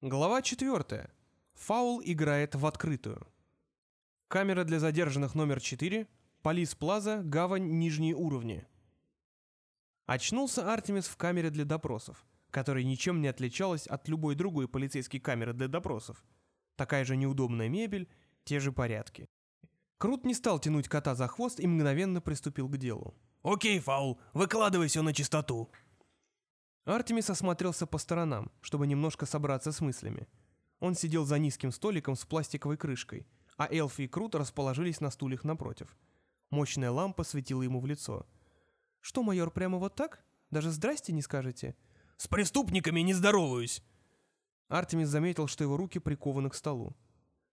Глава 4. Фаул играет в открытую. Камера для задержанных номер 4. Полис Плаза, гавань, нижние уровни. Очнулся Артемис в камере для допросов, которая ничем не отличалась от любой другой полицейской камеры для допросов. Такая же неудобная мебель, те же порядки. Крут не стал тянуть кота за хвост и мгновенно приступил к делу. «Окей, Фаул, выкладывай все на чистоту». Артемис осмотрелся по сторонам, чтобы немножко собраться с мыслями. Он сидел за низким столиком с пластиковой крышкой, а Элфи и Крут расположились на стульях напротив. Мощная лампа светила ему в лицо. «Что, майор, прямо вот так? Даже здрасте не скажете?» «С преступниками не здороваюсь!» Артемис заметил, что его руки прикованы к столу.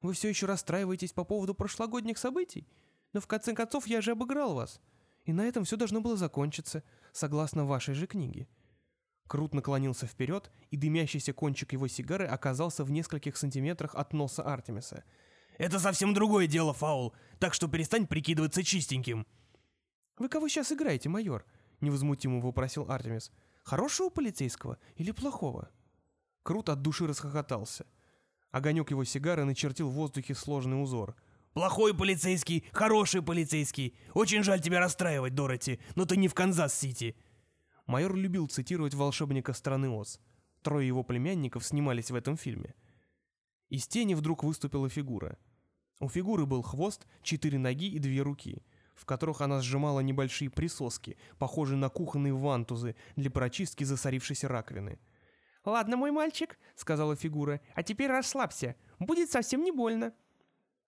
«Вы все еще расстраиваетесь по поводу прошлогодних событий? Но в конце концов я же обыграл вас. И на этом все должно было закончиться, согласно вашей же книге. Крут наклонился вперед, и дымящийся кончик его сигары оказался в нескольких сантиметрах от носа Артемиса. «Это совсем другое дело, Фаул, так что перестань прикидываться чистеньким». «Вы кого сейчас играете, майор?» — невозмутимо вопросил Артемис. «Хорошего полицейского или плохого?» Крут от души расхохотался. Огонек его сигары начертил в воздухе сложный узор. «Плохой полицейский, хороший полицейский. Очень жаль тебя расстраивать, Дороти, но ты не в Канзас-Сити. Майор любил цитировать волшебника страны Оз. Трое его племянников снимались в этом фильме. Из тени вдруг выступила фигура. У фигуры был хвост, четыре ноги и две руки, в которых она сжимала небольшие присоски, похожие на кухонные вантузы для прочистки засорившейся раковины. «Ладно, мой мальчик», — сказала фигура, — «а теперь расслабься, будет совсем не больно».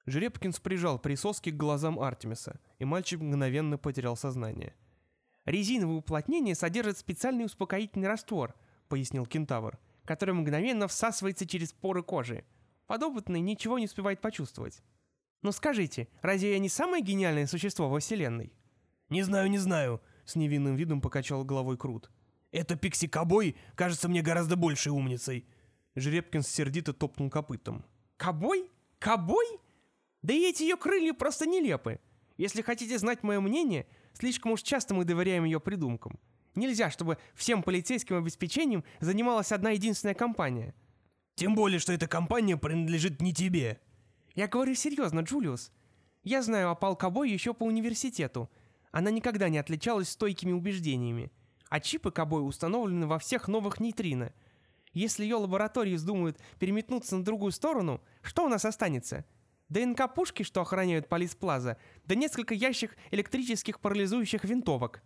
Жеребкинс прижал присоски к глазам Артемиса, и мальчик мгновенно потерял сознание. Резиновое уплотнение содержит специальный успокоительный раствор, пояснил кентавр, который мгновенно всасывается через поры кожи. Подопытный ничего не успевает почувствовать. Но скажите, разве я не самое гениальное существо во Вселенной? Не знаю, не знаю, с невинным видом покачал головой Крут. Это Пикси-кобой кажется мне гораздо большей умницей. Жеребкин сердито топнул копытом. Кобой? Кобой? Да и эти ее крылья просто нелепы. Если хотите знать мое мнение, Слишком уж часто мы доверяем ее придумкам. Нельзя, чтобы всем полицейским обеспечением занималась одна единственная компания. Тем более, что эта компания принадлежит не тебе. Я говорю серьезно, Джулиус. Я знаю о Пал еще по университету. Она никогда не отличалась стойкими убеждениями. А чипы Кобой установлены во всех новых нейтрино. Если ее лаборатории вздумают переметнуться на другую сторону, что у нас останется? ДНК-пушки, что охраняют Полис Плаза, да несколько ящик электрических парализующих винтовок».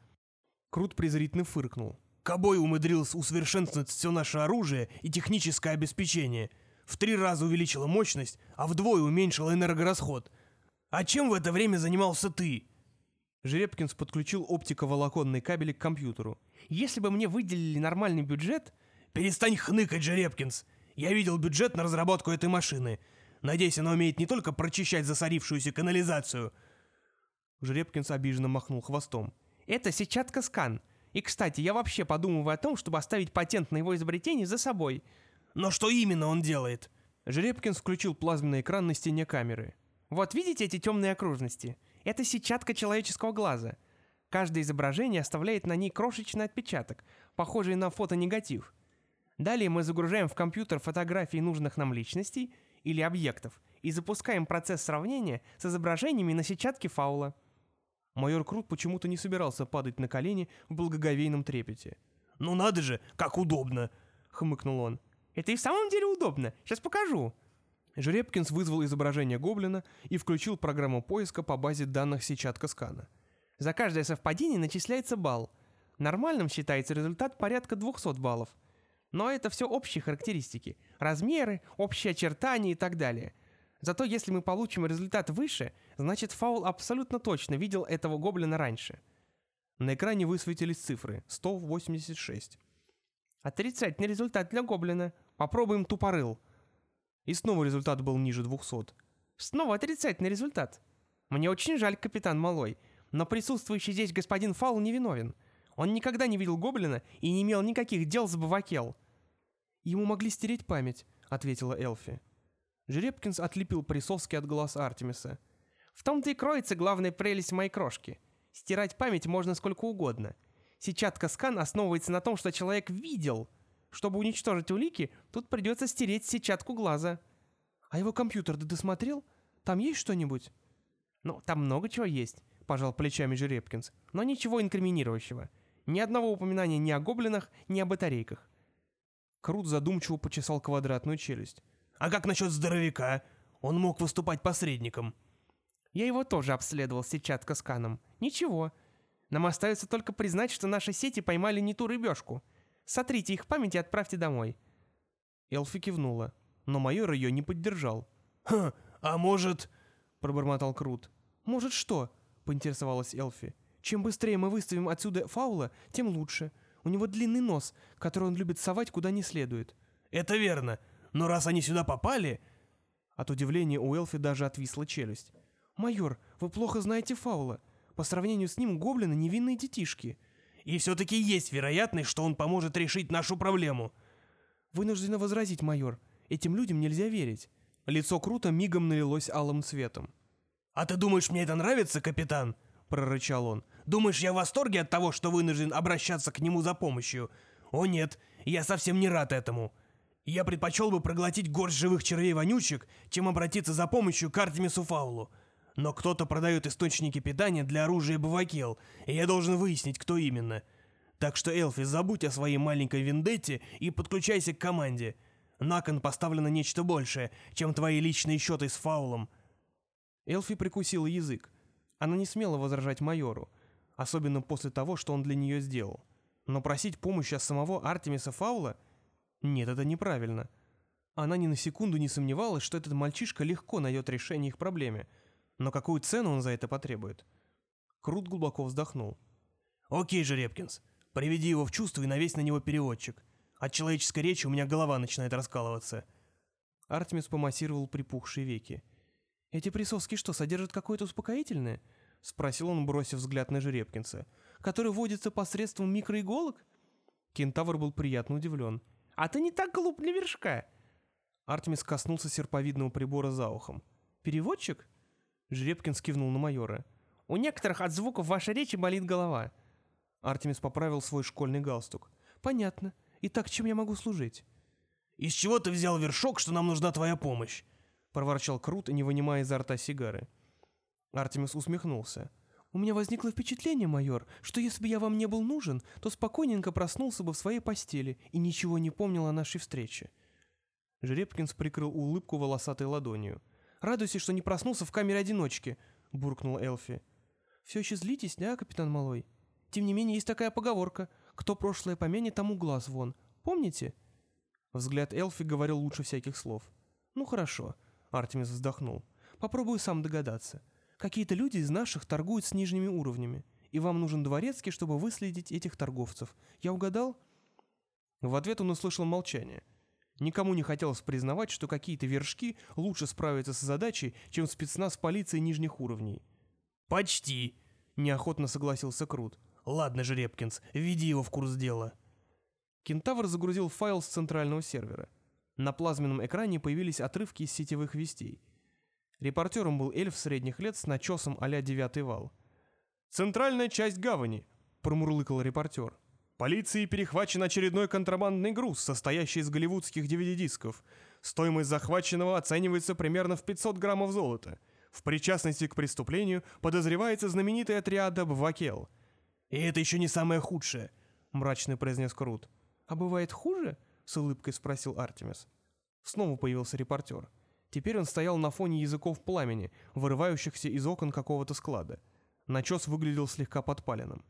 Крут презрительно фыркнул. «Кобой умудрился усовершенствовать все наше оружие и техническое обеспечение. В три раза увеличила мощность, а вдвое уменьшила энергорасход. А чем в это время занимался ты?» Жеребкинс подключил оптиковолоконный кабель к компьютеру. «Если бы мне выделили нормальный бюджет...» «Перестань хныкать, Жеребкинс! Я видел бюджет на разработку этой машины. Надеюсь, она умеет не только прочищать засорившуюся канализацию». Жеребкинс обиженно махнул хвостом. «Это сетчатка скан. И, кстати, я вообще подумываю о том, чтобы оставить патент на его изобретение за собой». «Но что именно он делает?» Жеребкинс включил плазменный экран на стене камеры. «Вот видите эти темные окружности? Это сетчатка человеческого глаза. Каждое изображение оставляет на ней крошечный отпечаток, похожий на фотонегатив. Далее мы загружаем в компьютер фотографии нужных нам личностей — или объектов и запускаем процесс сравнения с изображениями на сетчатке фаула. Майор Крут почему-то не собирался падать на колени в благоговейном трепете. «Ну надо же, как удобно!» — хмыкнул он. «Это и в самом деле удобно. Сейчас покажу». Жеребкинс вызвал изображение гоблина и включил программу поиска по базе данных сетчатка скана. За каждое совпадение начисляется балл. Нормальным считается результат порядка 200 баллов. Но это все общие характеристики. Размеры, общие очертания и так далее. Зато если мы получим результат выше, значит фаул абсолютно точно видел этого гоблина раньше. На экране высветились цифры 186. Отрицательный результат для гоблина. Попробуем тупорыл. И снова результат был ниже 200. Снова отрицательный результат. Мне очень жаль, капитан Малой, но присутствующий здесь господин Фаул невиновен. Он никогда не видел гоблина и не имел никаких дел с Бавакел. «Ему могли стереть память», — ответила Элфи. Жеребкинс отлепил присоски от глаз Артемиса. «В том-то и кроется главная прелесть моей крошки. Стирать память можно сколько угодно. Сетчатка скан основывается на том, что человек видел. Чтобы уничтожить улики, тут придется стереть сетчатку глаза. А его компьютер ты досмотрел? Там есть что-нибудь? Ну, там много чего есть, пожал плечами Жеребкинс, но ничего инкриминирующего. Ни одного упоминания ни о гоблинах, ни о батарейках. Крут задумчиво почесал квадратную челюсть. «А как насчет здоровяка? Он мог выступать посредником». «Я его тоже обследовал сетчатка сканом. Ничего. Нам остается только признать, что наши сети поймали не ту рыбешку. Сотрите их память и отправьте домой». Элфи кивнула, но майор ее не поддержал. «Хм, а может...» — пробормотал Крут. «Может что?» — поинтересовалась Элфи. «Чем быстрее мы выставим отсюда фаула, тем лучше. У него длинный нос, который он любит совать куда не следует». «Это верно. Но раз они сюда попали...» От удивления у Элфи даже отвисла челюсть. «Майор, вы плохо знаете фаула. По сравнению с ним гоблины невинные детишки». «И все-таки есть вероятность, что он поможет решить нашу проблему». «Вынуждена возразить, майор. Этим людям нельзя верить». Лицо Крута мигом налилось алым цветом. «А ты думаешь, мне это нравится, капитан?» — прорычал он. «Думаешь, я в восторге от того, что вынужден обращаться к нему за помощью? О нет, я совсем не рад этому. Я предпочел бы проглотить горсть живых червей-вонючек, чем обратиться за помощью к Артемису Фаулу. Но кто-то продает источники питания для оружия Бавакел, и я должен выяснить, кто именно. Так что, Элфи, забудь о своей маленькой вендетте и подключайся к команде. На кон поставлено нечто большее, чем твои личные счеты с Фаулом». Элфи прикусила язык. Она не смела возражать майору, особенно после того, что он для нее сделал. Но просить помощи от самого Артемиса Фаула? Нет, это неправильно. Она ни на секунду не сомневалась, что этот мальчишка легко найдет решение их проблеме. Но какую цену он за это потребует? Крут глубоко вздохнул. «Окей же, Репкинс, приведи его в чувство и навесь на него переводчик. От человеческой речи у меня голова начинает раскалываться». Артемис помассировал припухшие веки. «Эти присоски что, содержат какое-то успокоительное?» — спросил он, бросив взгляд на Жеребкинса. «Который вводится посредством микроиголок?» Кентавр был приятно удивлен. «А ты не так глуп для вершка!» Артемис коснулся серповидного прибора за ухом. «Переводчик?» Жеребкин скивнул на майора. «У некоторых от звуков вашей речи болит голова». Артемис поправил свой школьный галстук. «Понятно. Итак, чем я могу служить?» «Из чего ты взял вершок, что нам нужна твоя помощь?» — проворчал Крут, не вынимая изо рта сигары. Артемис усмехнулся. «У меня возникло впечатление, майор, что если бы я вам не был нужен, то спокойненько проснулся бы в своей постели и ничего не помнил о нашей встрече». Жеребкинс прикрыл улыбку волосатой ладонью. «Радуйся, что не проснулся в камере одиночки», — буркнул Элфи. «Все еще злитесь, да, капитан Малой? Тем не менее, есть такая поговорка. Кто прошлое помянет, тому глаз вон. Помните?» Взгляд Элфи говорил лучше всяких слов. «Ну хорошо», Артемис вздохнул. «Попробую сам догадаться. Какие-то люди из наших торгуют с нижними уровнями, и вам нужен дворецкий, чтобы выследить этих торговцев. Я угадал?» В ответ он услышал молчание. Никому не хотелось признавать, что какие-то вершки лучше справятся с задачей, чем спецназ полиции нижних уровней. «Почти», — неохотно согласился Крут. «Ладно же, Репкинс, веди его в курс дела». Кентавр загрузил файл с центрального сервера. На плазменном экране появились отрывки из сетевых вестей. Репортером был эльф средних лет с начесом а-ля девятый вал. «Центральная часть гавани», — промурлыкал репортер. «Полиции перехвачен очередной контрабандный груз, состоящий из голливудских DVD-дисков. Стоимость захваченного оценивается примерно в 500 граммов золота. В причастности к преступлению подозревается знаменитая триада Бвакел». «И это еще не самое худшее», — мрачно произнес Крут. «А бывает хуже?» — с улыбкой спросил Артемис. Снова появился репортер. Теперь он стоял на фоне языков пламени, вырывающихся из окон какого-то склада. Начес выглядел слегка подпаленным.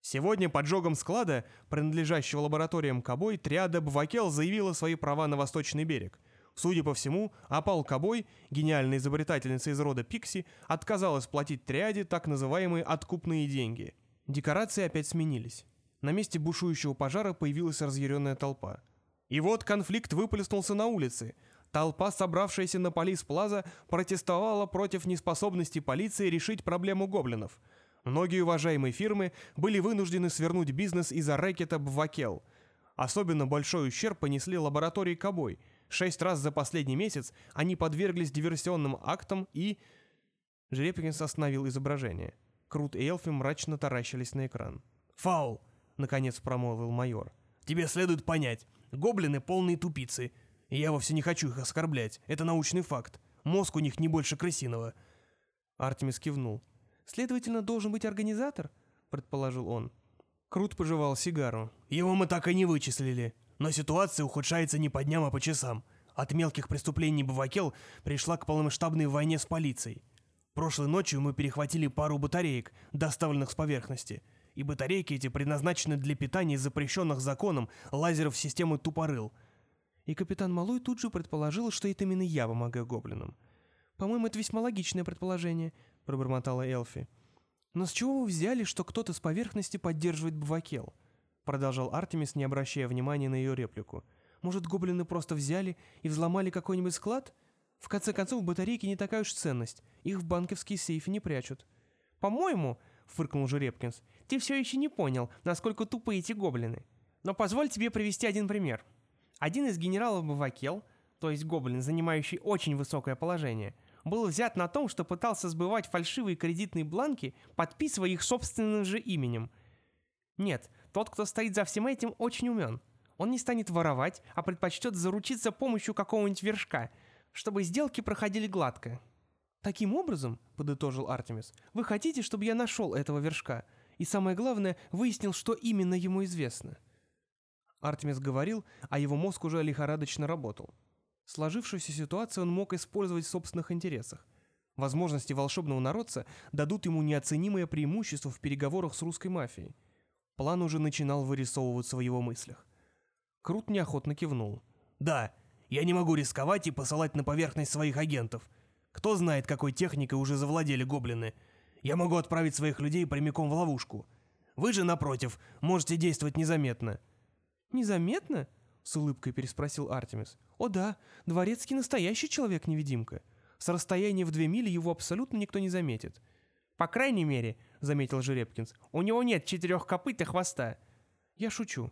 Сегодня поджогом склада, принадлежащего лабораториям Кобой, триада Бвакел заявила свои права на восточный берег. Судя по всему, Апал Кобой, гениальная изобретательница из рода Пикси, отказалась платить триаде так называемые «откупные деньги». Декорации опять сменились. На месте бушующего пожара появилась разъяренная толпа. И вот конфликт выплеснулся на улицы. Толпа, собравшаяся на Полис-Плаза, протестовала против неспособности полиции решить проблему гоблинов. Многие уважаемые фирмы были вынуждены свернуть бизнес из-за рэкета Бвакел. Особенно большой ущерб понесли лаборатории Кобой. Шесть раз за последний месяц они подверглись диверсионным актам и... Жеребкинс остановил изображение. Крут и Элфи мрачно таращились на экран. «Фаул!» — наконец промолвил майор. «Тебе следует понять, Гоблины полные тупицы. И я вовсе не хочу их оскорблять. Это научный факт. Мозг у них не больше крысиного. Артемис кивнул. «Следовательно, должен быть организатор?» — предположил он. Крут пожевал сигару. Его мы так и не вычислили. Но ситуация ухудшается не по дням, а по часам. От мелких преступлений Бавакел пришла к полномасштабной войне с полицией. Прошлой ночью мы перехватили пару батареек, доставленных с поверхности. И батарейки эти предназначены для питания запрещенных законом лазеров системы Тупорыл. И капитан Малой тут же предположил, что это именно я помогаю гоблинам. «По-моему, это весьма логичное предположение», — пробормотала Элфи. «Но с чего вы взяли, что кто-то с поверхности поддерживает Бавакел?» Продолжал Артемис, не обращая внимания на ее реплику. «Может, гоблины просто взяли и взломали какой-нибудь склад? В конце концов, батарейки не такая уж ценность. Их в банковские сейфы не прячут». «По-моему», — фыркнул Жеребкинс, — «ты все еще не понял, насколько тупы эти гоблины. Но позволь тебе привести один пример. Один из генералов Бавакел, то есть гоблин, занимающий очень высокое положение, был взят на том, что пытался сбывать фальшивые кредитные бланки, подписывая их собственным же именем. Нет, тот, кто стоит за всем этим, очень умен. Он не станет воровать, а предпочтет заручиться помощью какого-нибудь вершка, чтобы сделки проходили гладко. «Таким образом, — подытожил Артемис, — вы хотите, чтобы я нашел этого вершка, и самое главное, выяснил, что именно ему известно?» Артемис говорил, а его мозг уже лихорадочно работал. Сложившуюся ситуацию он мог использовать в собственных интересах. Возможности волшебного народца дадут ему неоценимое преимущество в переговорах с русской мафией. План уже начинал вырисовываться в его мыслях. Крут неохотно кивнул. «Да, я не могу рисковать и посылать на поверхность своих агентов. Кто знает, какой техникой уже завладели гоблины. Я могу отправить своих людей прямиком в ловушку. Вы же, напротив, можете действовать незаметно». «Незаметно?» — с улыбкой переспросил Артемис. «О да, Дворецкий настоящий человек-невидимка. С расстояния в две мили его абсолютно никто не заметит». «По крайней мере», — заметил Жеребкинс, — «у него нет четырех копыт и хвоста». «Я шучу.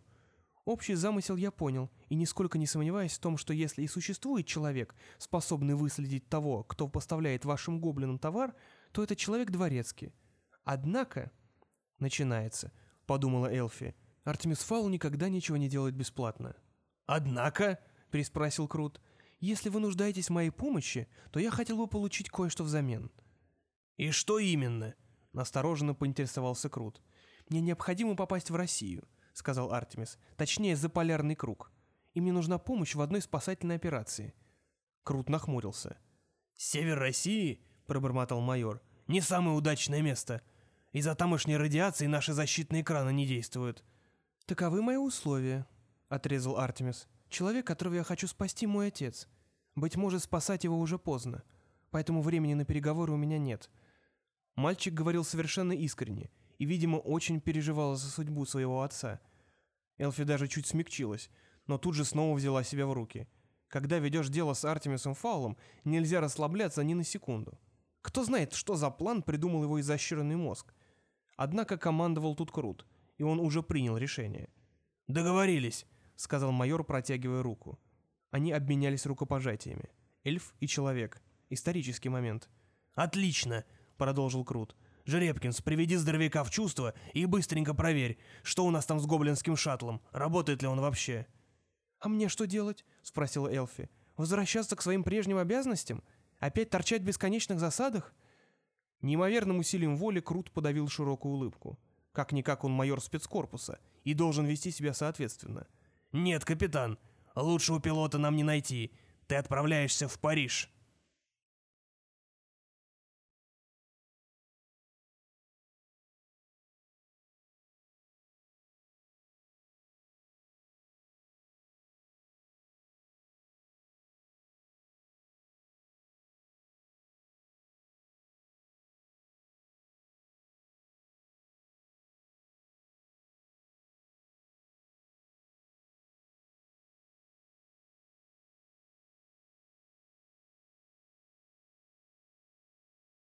Общий замысел я понял, и нисколько не сомневаюсь в том, что если и существует человек, способный выследить того, кто поставляет вашим гоблинам товар, то это человек дворецкий. Однако...» «Начинается», — подумала Элфи. «Артемис Фаул никогда ничего не делает бесплатно». «Однако», — переспросил Крут, — «если вы нуждаетесь в моей помощи, то я хотел бы получить кое-что взамен». «И что именно?» — настороженно поинтересовался Крут. «Мне необходимо попасть в Россию», — сказал Артемис, — «точнее, за полярный круг. И мне нужна помощь в одной спасательной операции». Крут нахмурился. «Север России?» — пробормотал майор. «Не самое удачное место. Из-за тамошней радиации наши защитные экраны не действуют». «Таковы мои условия», отрезал Артемис. «Человек, которого я хочу спасти, мой отец. Быть может, спасать его уже поздно. Поэтому времени на переговоры у меня нет». Мальчик говорил совершенно искренне и, видимо, очень переживал за судьбу своего отца. Элфи даже чуть смягчилась, но тут же снова взяла себя в руки. Когда ведешь дело с Артемисом Фаулом, нельзя расслабляться ни на секунду. Кто знает, что за план придумал его изощренный мозг. Однако командовал тут Крут, и он уже принял решение. «Договорились», сказал майор, протягивая руку. Они обменялись рукопожатиями. Эльф и человек. Исторический момент. «Отлично!» — продолжил Крут. «Жеребкинс, приведи здоровяка в чувство и быстренько проверь, что у нас там с гоблинским шаттлом, работает ли он вообще». «А мне что делать?» — спросила Элфи. «Возвращаться к своим прежним обязанностям? Опять торчать в бесконечных засадах?» Неимоверным усилием воли Крут подавил широкую улыбку. Как-никак он майор спецкорпуса и должен вести себя соответственно. «Нет, капитан, лучшего пилота нам не найти. Ты отправляешься в Париж».